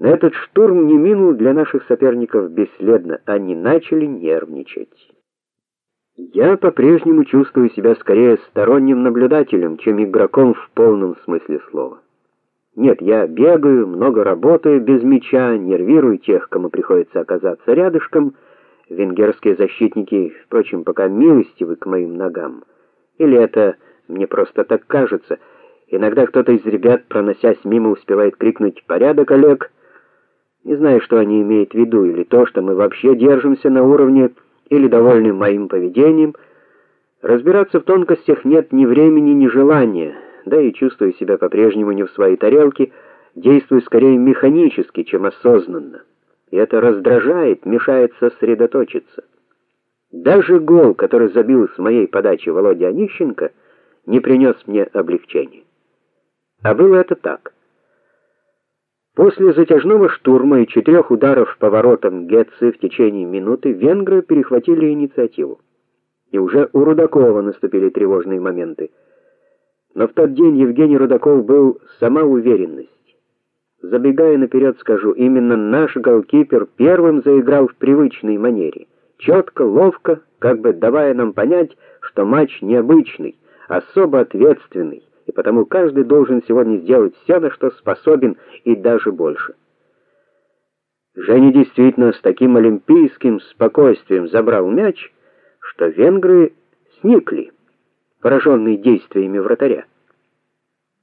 Этот штурм не минул для наших соперников бесследно, они начали нервничать. Я по-прежнему чувствую себя скорее сторонним наблюдателем, чем игроком в полном смысле слова. Нет, я бегаю, много работаю без мяча, нервирую тех, кому приходится оказаться рядышком. Венгерские защитники, впрочем, пока милостивы к моим ногам. Или это мне просто так кажется? Иногда кто-то из ребят, проносясь мимо, успевает крикнуть: "Порядок, Олег!" Не знаю, что они имеют в виду, или то, что мы вообще держимся на уровне, или довольны моим поведением. Разбираться в тонкостях нет ни времени, ни желания, да и чувствую себя по-прежнему не в своей тарелке, действую скорее механически, чем осознанно. И это раздражает, мешает сосредоточиться. Даже гол, который забил с моей подачи Володя Онищенко, не принес мне облегчения. А было это так: После затяжного штурма и четырех ударов по воротам Гетцы в течение минуты венгры перехватили инициативу. И уже у Рудакова наступили тревожные моменты. Но в тот день Евгений Рудаков был сама уверенность. Забегая наперед, скажу, именно наш голкипер первым заиграл в привычной манере, четко, ловко, как бы давая нам понять, что матч необычный, особо ответственный и потому каждый должен сегодня сделать все, на что способен, и даже больше. Женя действительно с таким олимпийским спокойствием забрал мяч, что венгры сникли, пораженные действиями вратаря.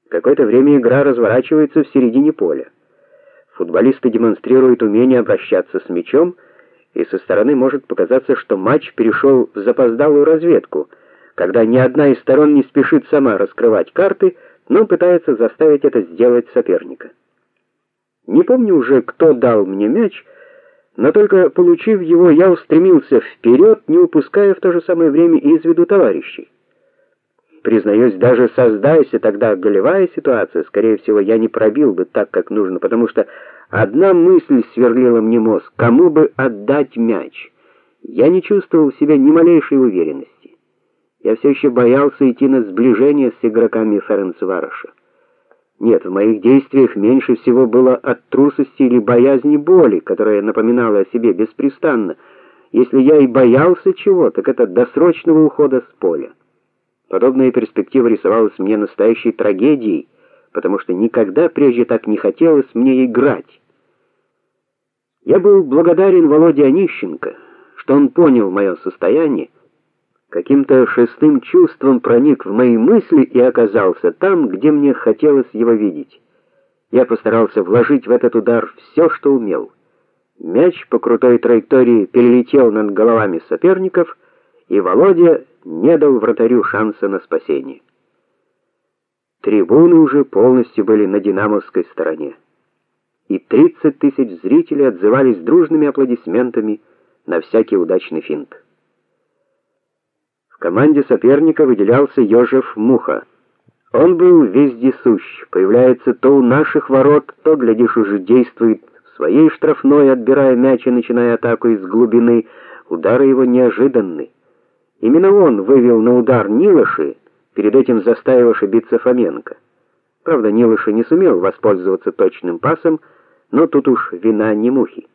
Какое-то время игра разворачивается в середине поля. Футболисты демонстрируют умение обращаться с мячом, и со стороны может показаться, что матч перешел в запоздалую разведку – когда ни одна из сторон не спешит сама раскрывать карты, но пытается заставить это сделать соперника. Не помню уже, кто дал мне мяч, но только получив его, я устремился вперед, не упуская в то же самое время из виду товарищей. Признаюсь, даже создайся тогда голевая ситуация, скорее всего, я не пробил бы так, как нужно, потому что одна мысль сверлила мне мозг: кому бы отдать мяч? Я не чувствовал в себе ни малейшей уверенности. Я все еще боялся идти на сближение с игроками Ференцвароша. Нет, в моих действиях меньше всего было от трусости или боязни боли, которая напоминала о себе беспрестанно. Если я и боялся чего, так это досрочного ухода с поля. Подобная перспектива рисовалась мне настоящей трагедией, потому что никогда прежде так не хотелось мне играть. Я был благодарен Володе Онищенко, что он понял мое состояние каким-то шестым чувством проник в мои мысли и оказался там, где мне хотелось его видеть. Я постарался вложить в этот удар все, что умел. Мяч по крутой траектории перелетел над головами соперников, и Володя не дал вратарю шанса на спасение. Трибуны уже полностью были на динамовской стороне. И 30 тысяч зрителей отзывались дружными аплодисментами на всякий удачный финт. Команде соперника выделялся Ёжев Муха. Он был вездесущ, появляется то у наших ворот, то глядишь уже действует в своей штрафной, отбирая мяч и начиная атаку из глубины. Удары его неожиданны. Именно он вывел на удар Нилыши, перед этим заставив ошибиться Фоменко. Правда, Нилыши не сумел воспользоваться точным пасом, но тут уж вина не Мухи.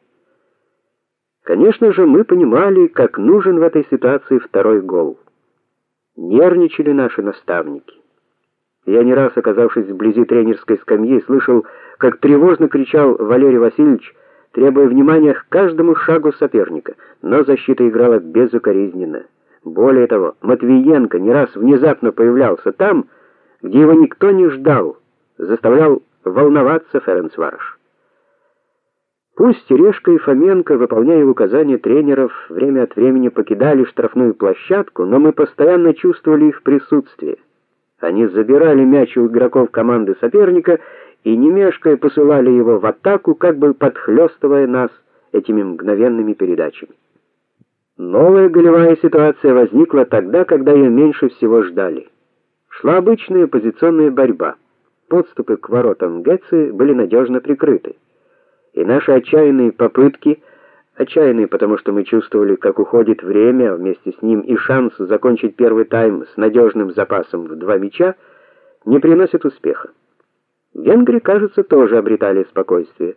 Конечно же, мы понимали, как нужен в этой ситуации второй гол. Нервничали наши наставники. Я не раз, оказавшись вблизи тренерской скамьи, слышал, как тревожно кричал Валерий Васильевич, требуя внимания к каждому шагу соперника, но защита играла безукоризненно. Более того, Матвиенко не раз внезапно появлялся там, где его никто не ждал, заставлял волноваться Ференцварш. Пусть Терешко и Фоменко, выполняя указания тренеров, время от времени покидали штрафную площадку, но мы постоянно чувствовали их присутствие. Они забирали мяч у игроков команды соперника и не мешкая посылали его в атаку, как бы подхлёстывая нас этими мгновенными передачами. Новая голевая ситуация возникла тогда, когда ее меньше всего ждали. Шла обычная позиционная борьба. Подступы к воротам Гетцы были надежно прикрыты и наши отчаянные попытки, отчаянные, потому что мы чувствовали, как уходит время, а вместе с ним и шанс закончить первый тайм с надежным запасом в два мяча, не приносят успеха. Венгры, кажется, тоже обретали спокойствие.